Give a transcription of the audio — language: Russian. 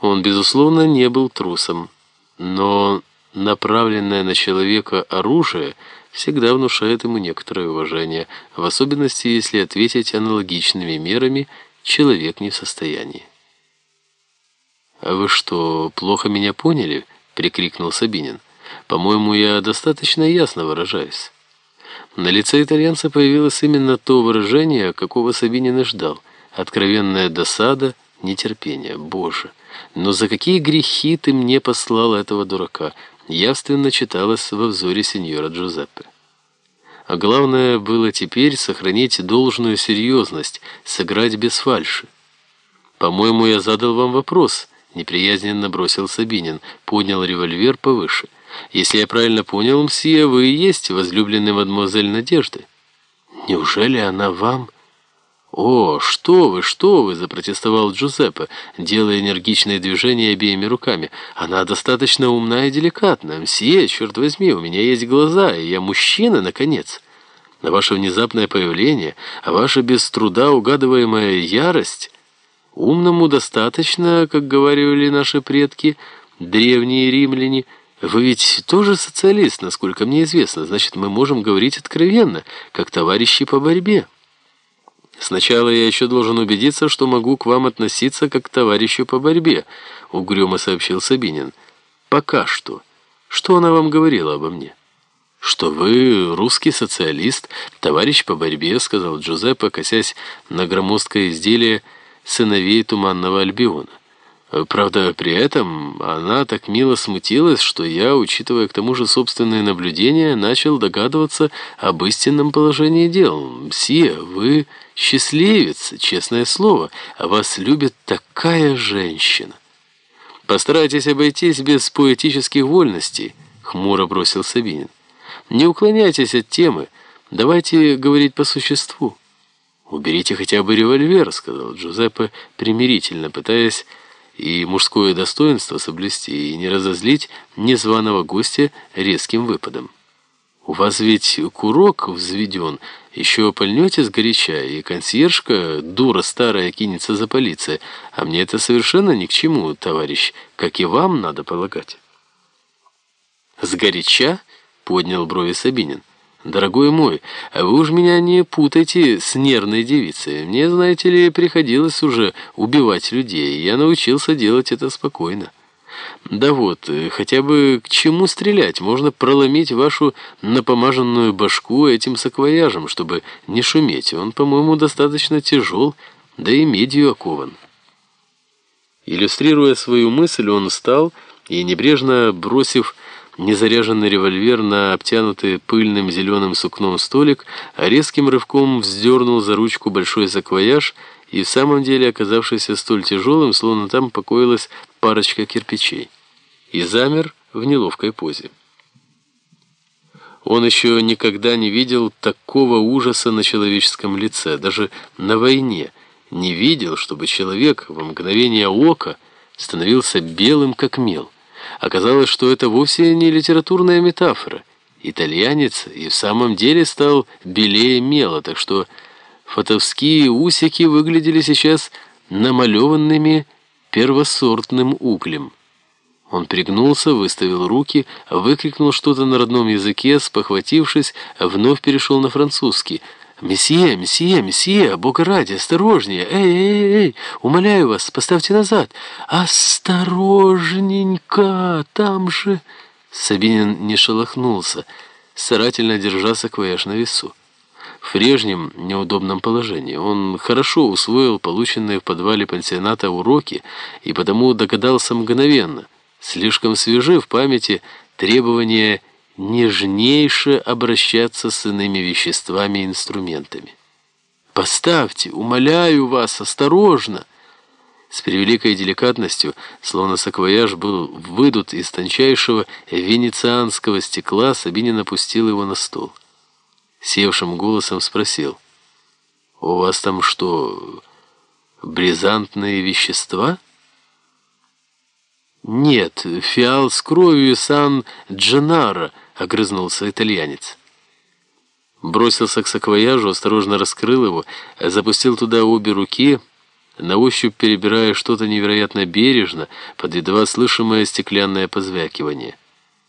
Он, безусловно, не был трусом, но направленное на человека оружие всегда внушает ему некоторое уважение, в особенности, если ответить аналогичными мерами человек не в состоянии. «А вы что, плохо меня поняли?» — прикрикнул Сабинин. «По-моему, я достаточно ясно выражаюсь». На лице итальянца появилось именно то выражение, какого Сабинин и ждал. Откровенная досада, нетерпение. «Боже!» Но за какие грехи ты мне послал этого дурака? Явственно читалось во взоре сеньора Джузеппе. А главное было теперь сохранить должную серьезность, сыграть без фальши. «По-моему, я задал вам вопрос», — неприязненно бросил Сабинин, поднял револьвер повыше. «Если я правильно понял, мсье, вы и есть возлюбленный мадемуазель Надежды». «Неужели она вам...» «О, что вы, что вы!» – запротестовал Джузеппе, делая энергичные движения обеими руками. «Она достаточно умна и деликатна. Мсье, черт возьми, у меня есть глаза, и я мужчина, наконец. На ваше внезапное появление, а ваша без труда угадываемая ярость... Умному достаточно, как говорили наши предки, древние римляне. Вы ведь тоже социалист, насколько мне известно. Значит, мы можем говорить откровенно, как товарищи по борьбе». «Сначала я еще должен убедиться, что могу к вам относиться как к товарищу по борьбе», — угрюмо сообщил Сабинин. «Пока что. Что она вам говорила обо мне?» «Что вы русский социалист, товарищ по борьбе», — сказал Джузеппе, косясь на громоздкое изделие сыновей Туманного Альбиона. Правда, при этом она так мило смутилась, что я, учитывая к тому же собственные наблюдения, начал догадываться об истинном положении дел. «Мсье, вы счастливец, честное слово, а вас любит такая женщина». «Постарайтесь обойтись без поэтических вольностей», — хмуро бросил Сабинин. «Не уклоняйтесь от темы, давайте говорить по существу». «Уберите хотя бы револьвер», — сказал Джузеппе примирительно, пытаясь и мужское достоинство соблюсти, и не разозлить незваного гостя резким выпадом. У вас ведь курок взведен, еще пальнете сгоряча, и консьержка, дура старая, кинется за полицией, а мне это совершенно ни к чему, товарищ, как и вам надо полагать. «Сгоряча?» — поднял брови Сабинин. «Дорогой мой, а вы уж меня не путайте с нервной девицей. Мне, знаете ли, приходилось уже убивать людей, я научился делать это спокойно. Да вот, хотя бы к чему стрелять? Можно проломить вашу напомаженную башку этим саквояжем, чтобы не шуметь. Он, по-моему, достаточно тяжел, да и медью окован». Иллюстрируя свою мысль, он встал и, небрежно бросив незаряженный револьвер на обтянутый пыльным зеленым сукном столик, а резким рывком вздернул за ручку большой саквояж и в самом деле оказавшийся столь тяжелым, словно там покоилась парочка кирпичей, и замер в неловкой позе. Он еще никогда не видел такого ужаса на человеческом лице, даже на войне, не видел, чтобы человек в мгновение ока становился белым, как мел. Оказалось, что это вовсе не литературная метафора. Итальянец и в самом деле стал белее мела, так что фотовские усики выглядели сейчас намалеванными первосортным углем. Он пригнулся, выставил руки, выкрикнул что-то на родном языке, спохватившись, вновь перешел на французский – «Месье, месье, месье, бога ради, осторожнее! Эй, эй, эй, умоляю вас, поставьте назад! Осторожненько, там же...» Сабинин не шелохнулся, старательно держа саквояж на весу. В прежнем неудобном положении он хорошо усвоил полученные в подвале пансионата уроки и потому догадался мгновенно, слишком свежи в памяти требования нежнейше обращаться с иными веществами и инструментами. «Поставьте, умоляю вас, осторожно!» С превеликой деликатностью, словно саквояж был выдут из тончайшего венецианского стекла, Сабинин опустил его на стол. Севшим голосом спросил, «У вас там что, бризантные вещества?» «Нет, фиал с кровью Сан-Дженаро», — огрызнулся итальянец. Бросился к саквояжу, осторожно раскрыл его, запустил туда обе руки, на ощупь перебирая что-то невероятно бережно, под едва слышимое стеклянное позвякивание.